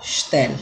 Stell